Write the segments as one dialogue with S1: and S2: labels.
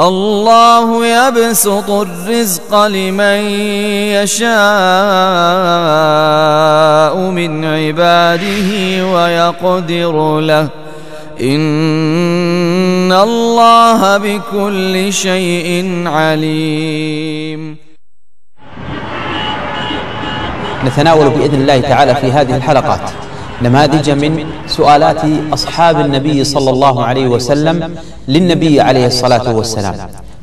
S1: الله يبسط الرزق لمن يشاء من عباده ويقدر له إن الله بكل شيء عليم نتناول بإذن الله تعالى في هذه
S2: الحلقات نماذج من سؤالات أصحاب النبي صلى الله عليه وسلم للنبي عليه الصلاة والسلام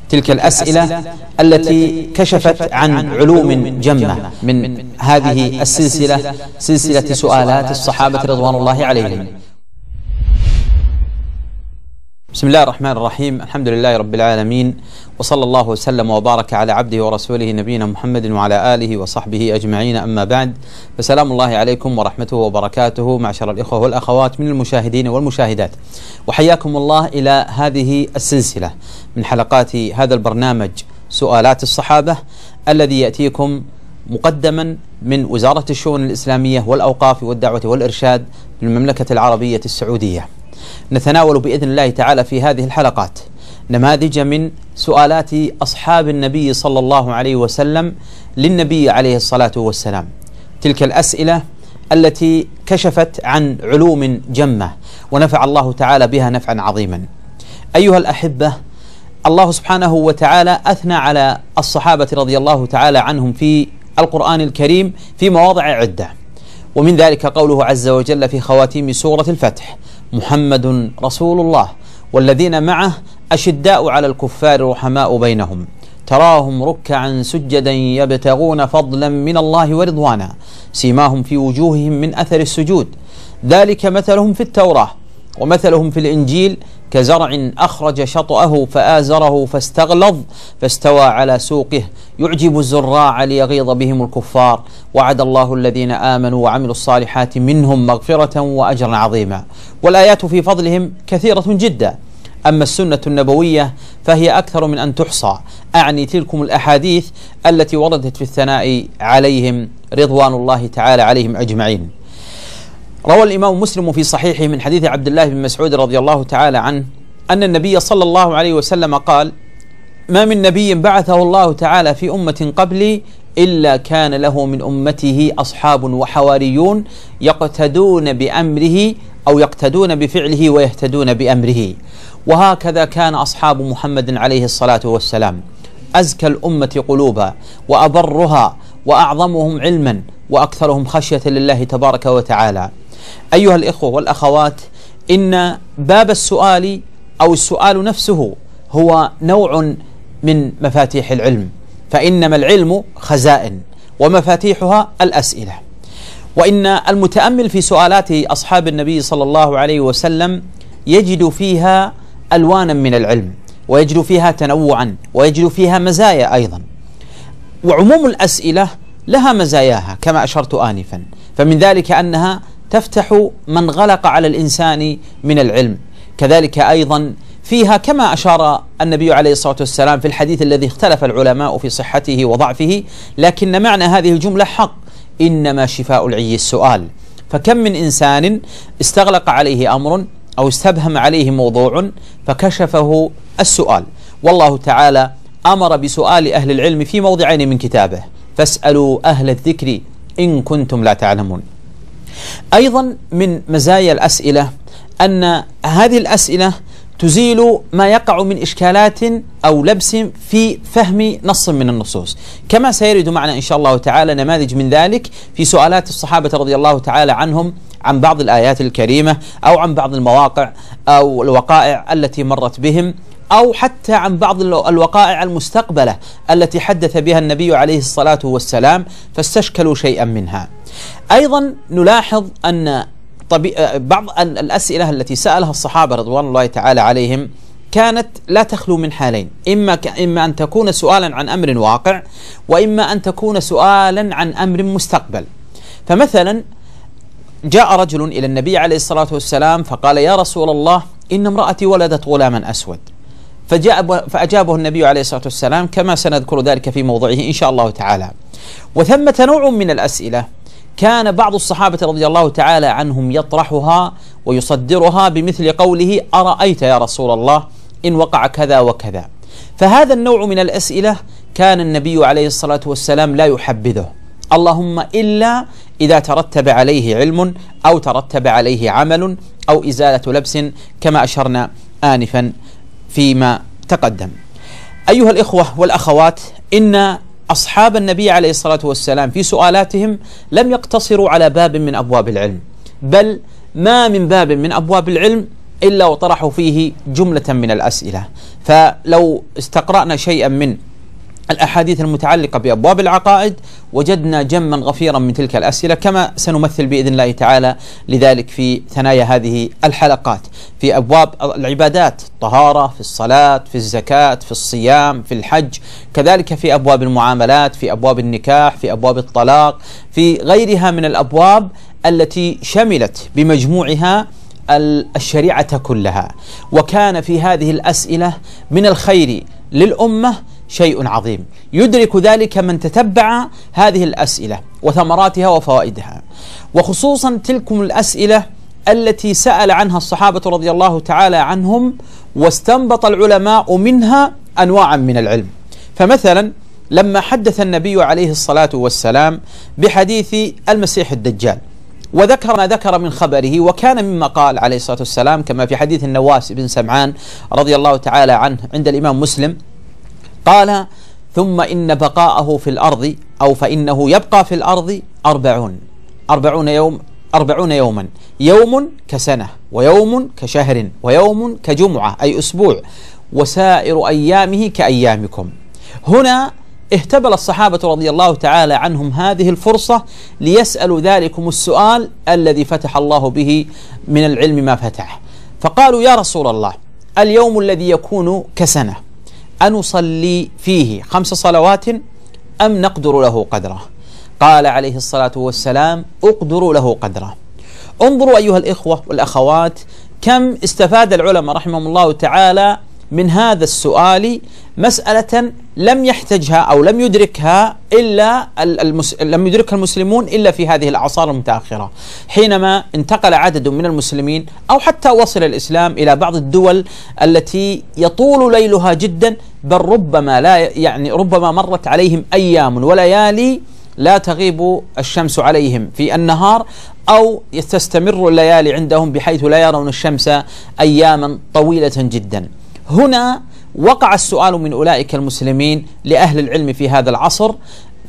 S2: تلك الأسئلة التي كشفت عن علوم جمة من هذه السلسلة سلسلة سؤالات الصحابة رضوان الله عليهم بسم الله الرحمن الرحيم الحمد لله رب العالمين وصلى الله وسلم وبارك على عبده ورسوله نبينا محمد وعلى آله وصحبه أجمعين أما بعد فسلام الله عليكم ورحمته وبركاته معشر الإخوة والأخوات من المشاهدين والمشاهدات وحياكم الله إلى هذه السلسلة من حلقات هذا البرنامج سؤالات الصحابة الذي يأتيكم مقدما من وزارة الشؤون الإسلامية والأوقاف والدعوة والإرشاد بالمملكة العربية السعودية نتناول باذن الله تعالى في هذه الحلقات نماذج من سؤالات اصحاب النبي صلى الله عليه وسلم للنبي عليه الصلاه والسلام. تلك الاسئله التي كشفت عن علوم جمه ونفع الله تعالى بها نفعا عظيما. ايها الاحبه الله سبحانه وتعالى اثنى على الصحابه رضي الله تعالى عنهم في القران الكريم في مواضع عده. ومن ذلك قوله عز وجل في خواتيم سوره الفتح محمد رسول الله والذين معه أشداء على الكفار رحماء بينهم تراهم ركعا سجدا يبتغون فضلا من الله ورضوانا سيماهم في وجوههم من أثر السجود ذلك مثلهم في التوراة ومثلهم في الإنجيل كزرع أخرج شطأه فآزره فاستغلظ فاستوى على سوقه يعجب الزراع ليغيظ بهم الكفار وعد الله الذين آمنوا وعملوا الصالحات منهم مغفرة وأجرا عظيما والآيات في فضلهم كثيرة جدا أما السنة النبوية فهي أكثر من أن تحصى أعني تلكم الأحاديث التي وردت في الثناء عليهم رضوان الله تعالى عليهم أجمعين روى الإمام مسلم في صحيحه من حديث عبد الله بن مسعود رضي الله تعالى عنه أن النبي صلى الله عليه وسلم قال ما من نبي بعثه الله تعالى في أمة قبلي إلا كان له من أمته أصحاب وحواريون يقتدون بأمره أو يقتدون بفعله ويهتدون بأمره وهكذا كان أصحاب محمد عليه الصلاة والسلام أزكى الأمة قلوبا وأبرها وأعظمهم علما وأكثرهم خشية لله تبارك وتعالى أيها الإخوة والأخوات إن باب السؤال أو السؤال نفسه هو نوع من مفاتيح العلم فإنما العلم خزائن ومفاتيحها الأسئلة وإن المتأمل في سؤالات أصحاب النبي صلى الله عليه وسلم يجد فيها ألوانا من العلم ويجد فيها تنوعا ويجد فيها مزايا أيضا وعموم الأسئلة لها مزاياها كما أشرت آنفا فمن ذلك أنها تفتح من غلق على الإنسان من العلم كذلك أيضا فيها كما أشار النبي عليه الصلاة والسلام في الحديث الذي اختلف العلماء في صحته وضعفه لكن معنى هذه الجملة حق إنما شفاء العي السؤال فكم من إنسان استغلق عليه أمر أو استبهم عليه موضوع فكشفه السؤال والله تعالى أمر بسؤال أهل العلم في موضعين من كتابه فاسألوا أهل الذكر إن كنتم لا تعلمون أيضا من مزايا الأسئلة أن هذه الأسئلة تزيل ما يقع من إشكالات أو لبس في فهم نص من النصوص كما سيرد معنا إن شاء الله تعالى نماذج من ذلك في سؤالات الصحابة رضي الله تعالى عنهم عن بعض الآيات الكريمة أو عن بعض المواقع أو الوقائع التي مرت بهم أو حتى عن بعض الوقائع المستقبلة التي حدث بها النبي عليه الصلاة والسلام فاستشكلوا شيئا منها أيضا نلاحظ أن آه، بعض الأسئلة التي سألها الصحابة رضوان الله تعالى عليهم كانت لا تخلو من حالين إما, إما أن تكون سؤالا عن أمر واقع وإما أن تكون سؤالا عن أمر مستقبل فمثلا جاء رجل إلى النبي عليه الصلاة والسلام فقال يا رسول الله إن امرأتي ولدت غلاما أسود فجاء فأجابه النبي عليه الصلاة والسلام كما سنذكر ذلك في موضعه إن شاء الله تعالى وثمة نوع من الأسئلة كان بعض الصحابة رضي الله تعالى عنهم يطرحها ويصدرها بمثل قوله أرأيت يا رسول الله إن وقع كذا وكذا فهذا النوع من الأسئلة كان النبي عليه الصلاة والسلام لا يحبذه اللهم إلا إذا ترتب عليه علم أو ترتب عليه عمل أو إزالة لبس كما أشرنا آنفا فيما تقدم أيها الإخوة والأخوات إن أصحاب النبي عليه الصلاة والسلام في سؤالاتهم لم يقتصروا على باب من أبواب العلم بل ما من باب من أبواب العلم إلا وطرحوا فيه جملة من الأسئلة فلو استقرأنا شيئا من الأحاديث المتعلقة بأبواب العقائد وجدنا جما غفيرا من تلك الأسئلة كما سنمثل بإذن الله تعالى لذلك في ثنايا هذه الحلقات في أبواب العبادات الطهارة في الصلاة في الزكاة في الصيام في الحج كذلك في أبواب المعاملات في أبواب النكاح في أبواب الطلاق في غيرها من الأبواب التي شملت بمجموعها الشريعة كلها وكان في هذه الأسئلة من الخير للأمة شيء عظيم يدرك ذلك من تتبع هذه الأسئلة وثمراتها وفوائدها وخصوصا تلكم الأسئلة التي سأل عنها الصحابة رضي الله تعالى عنهم واستنبط العلماء منها أنواعا من العلم فمثلا لما حدث النبي عليه الصلاة والسلام بحديث المسيح الدجال وذكر ما ذكر من خبره وكان مما قال عليه الصلاة والسلام كما في حديث النواس بن سمعان رضي الله تعالى عنه عند الإمام مسلم قال ثم إن بقاءه في الأرض أو فإنه يبقى في الأرض أربعون أربعون يوم أربعون يوما يوم كسنة ويوم كشهر ويوم كجمعة أي أسبوع وسائر أيامه كأيامكم هنا اهتبل الصحابة رضي الله تعالى عنهم هذه الفرصة ليسألوا ذلكم السؤال الذي فتح الله به من العلم ما فتح فقالوا يا رسول الله اليوم الذي يكون كسنة أنصلي فيه خمس صلوات أم نقدر له قدره قال عليه الصلاة والسلام أقدر له قدره انظروا أيها الإخوة والأخوات كم استفاد العلماء رحمهم الله تعالى من هذا السؤال مسألة لم يحتجها او لم يدركها الا المس... لم يدركها المسلمون الا في هذه الاعصار المتاخره، حينما انتقل عدد من المسلمين او حتى وصل الاسلام الى بعض الدول التي يطول ليلها جدا بل ربما لا يعني ربما مرت عليهم ايام وليالي لا تغيب الشمس عليهم في النهار او تستمر الليالي عندهم بحيث لا يرون الشمس اياما طويله جدا. هنا وقع السؤال من أولئك المسلمين لأهل العلم في هذا العصر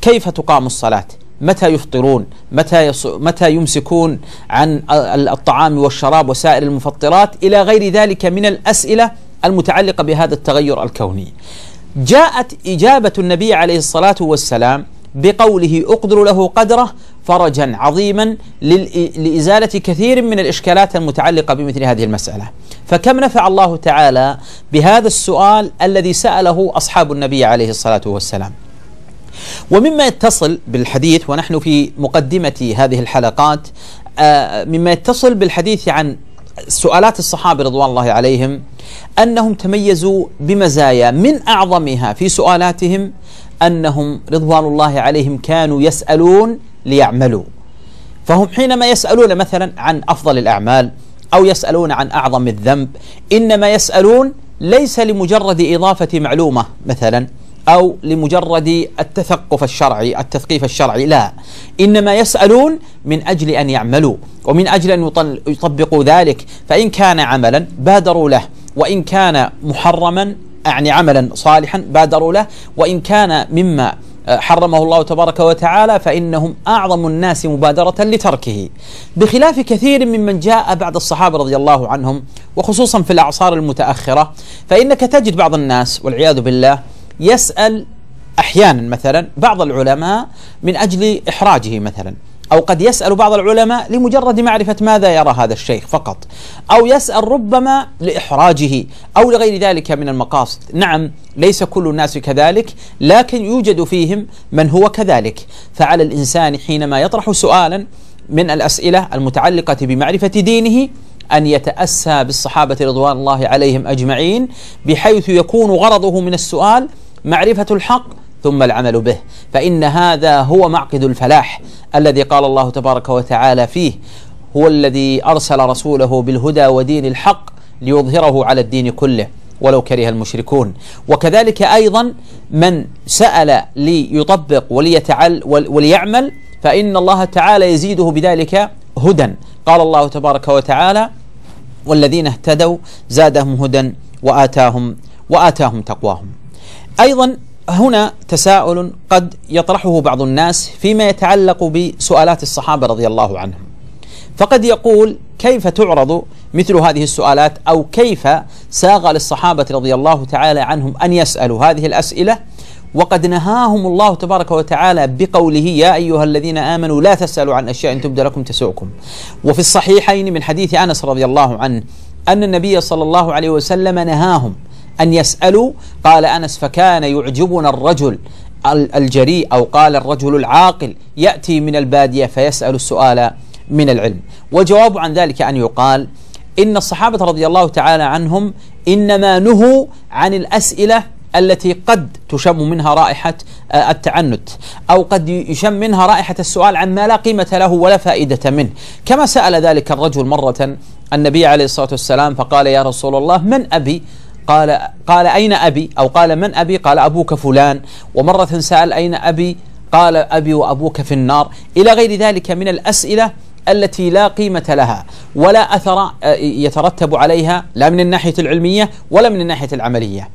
S2: كيف تقام الصلاة متى يفطرون متى, يص... متى يمسكون عن الطعام والشراب وسائر المفطرات إلى غير ذلك من الأسئلة المتعلقة بهذا التغير الكوني جاءت إجابة النبي عليه الصلاة والسلام بقوله أقدر له قدره فرجا عظيما لإزالة كثير من الإشكالات المتعلقة بمثل هذه المسألة فكم نفع الله تعالى بهذا السؤال الذي سأله أصحاب النبي عليه الصلاة والسلام ومما يتصل بالحديث ونحن في مقدمة هذه الحلقات آه، مما يتصل بالحديث عن سؤالات الصحابة رضوان الله عليهم أنهم تميزوا بمزايا من أعظمها في سؤالاتهم أنهم رضوان الله عليهم كانوا يسألون ليعملوا فهم حينما يسألون مثلا عن أفضل الأعمال أو يسألون عن أعظم الذنب إنما يسألون ليس لمجرد إضافة معلومة مثلا أو لمجرد التثقف الشرعي التثقيف الشرعي لا إنما يسألون من أجل أن يعملوا ومن أجل أن يطبقوا ذلك فإن كان عملا بادروا له وإن كان محرما يعني عملا صالحا بادروا له وإن كان مما أه، حرمه الله تبارك وتعالى فإنهم أعظم الناس مبادرة لتركه بخلاف كثير ممن جاء بعد الصحابة رضي الله عنهم وخصوصا في الأعصار المتأخرة فإنك تجد بعض الناس والعياذ بالله يسأل أحيانا مثلا بعض العلماء من أجل إحراجه مثلا أو قد يسأل بعض العلماء لمجرد معرفة ماذا يرى هذا الشيخ فقط أو يسأل ربما لإحراجه أو لغير ذلك من المقاصد نعم ليس كل الناس كذلك لكن يوجد فيهم من هو كذلك فعلى الإنسان حينما يطرح سؤالا من الأسئلة المتعلقة بمعرفة دينه أن يتأسى بالصحابة رضوان الله عليهم أجمعين بحيث يكون غرضه من السؤال معرفة الحق ثم العمل به فإن هذا هو معقد الفلاح الذي قال الله تبارك وتعالى فيه هو الذي ارسل رسوله بالهدى ودين الحق ليظهره على الدين كله ولو كره المشركون وكذلك ايضا من سال ليطبق وليتعل وليعمل فان الله تعالى يزيده بذلك هدى قال الله تبارك وتعالى والذين اهتدوا زادهم هدى واتاهم واتاهم تقواهم ايضا هنا تساؤل قد يطرحه بعض الناس فيما يتعلق بسؤالات الصحابه رضي الله عنهم. فقد يقول كيف تعرض مثل هذه السؤالات او كيف ساغ للصحابه رضي الله تعالى عنهم ان يسالوا هذه الاسئله وقد نهاهم الله تبارك وتعالى بقوله يا ايها الذين امنوا لا تسالوا عن اشياء تبدى لكم تسؤكم. وفي الصحيحين من حديث انس رضي الله عنه ان النبي صلى الله عليه وسلم نهاهم أن يسألوا قال أنس فكان يعجبنا الرجل الجريء أو قال الرجل العاقل يأتي من البادية فيسأل السؤال من العلم وجواب عن ذلك أن يقال إن الصحابة رضي الله تعالى عنهم إنما نهوا عن الأسئلة التي قد تشم منها رائحة آه، التعنت أو قد يشم منها رائحة السؤال عما لا قيمة له ولا فائدة منه كما سأل ذلك الرجل مرة النبي عليه الصلاة والسلام فقال يا رسول الله من أبي قال قال أين أبي أو قال من أبي قال أبوك فلان ومرة سأل أين أبي قال أبي وأبوك في النار إلى غير ذلك من الأسئلة التي لا قيمة لها ولا أثر آه، يترتب عليها لا من الناحية العلمية ولا من الناحية العملية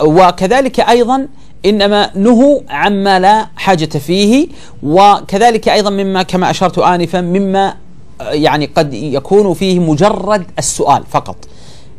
S2: وكذلك أيضا إنما نهوا عما لا حاجة فيه وكذلك أيضا مما كما أشرت آنفا مما آه، يعني قد يكون فيه مجرد السؤال فقط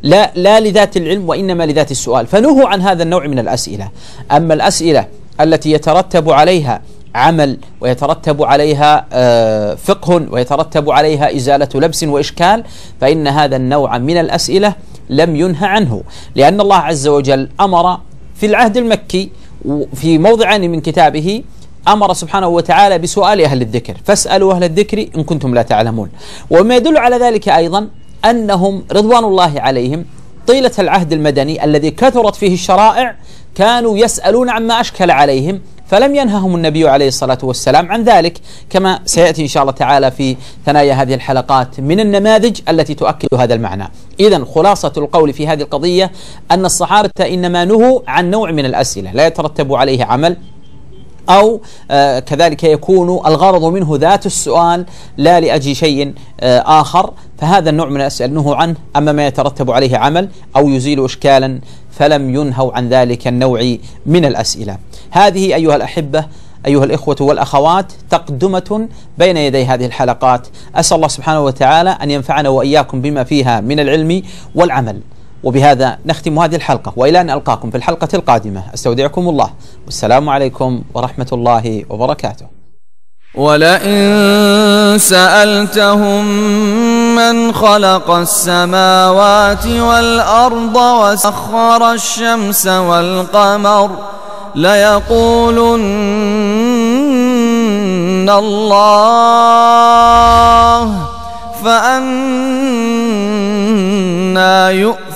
S2: لا لا لذات العلم وانما لذات السؤال فنهوا عن هذا النوع من الاسئله اما الاسئله التي يترتب عليها عمل ويترتب عليها آه، فقه ويترتب عليها ازاله لبس واشكال فان هذا النوع من الاسئله لم ينهى عنه لان الله عز وجل امر في العهد المكي في موضعين من كتابه امر سبحانه وتعالى بسؤال اهل الذكر فاسالوا اهل الذكر ان كنتم لا تعلمون وما يدل على ذلك ايضا أنهم رضوان الله عليهم طيلة العهد المدني الذي كثرت فيه الشرائع كانوا يسألون عما أشكل عليهم فلم ينههم النبي عليه الصلاة والسلام عن ذلك كما سيأتي إن شاء الله تعالى في ثنايا هذه الحلقات من النماذج التي تؤكد هذا المعنى إذا خلاصة القول في هذه القضية أن الصحابة إنما نهوا عن نوع من الأسئلة لا يترتب عليه عمل أو آه، كذلك يكون الغرض منه ذات السؤال لا لأجل شيء آه، آخر فهذا النوع من الأسئلة نهوا عنه أما ما يترتب عليه عمل أو يزيل إشكالا فلم ينهوا عن ذلك النوع من الأسئلة هذه أيها الأحبة أيها الإخوة والأخوات تقدمة بين يدي هذه الحلقات أسأل الله سبحانه وتعالى أن ينفعنا وإياكم بما فيها من العلم والعمل وبهذا نختم هذه الحلقة وإلى أن ألقاكم في الحلقة القادمة أستودعكم الله والسلام عليكم ورحمة الله وبركاته
S1: ولئن سألتهم من خلق السماوات والأرض وسخر الشمس والقمر ليقولن الله فأنا يؤمن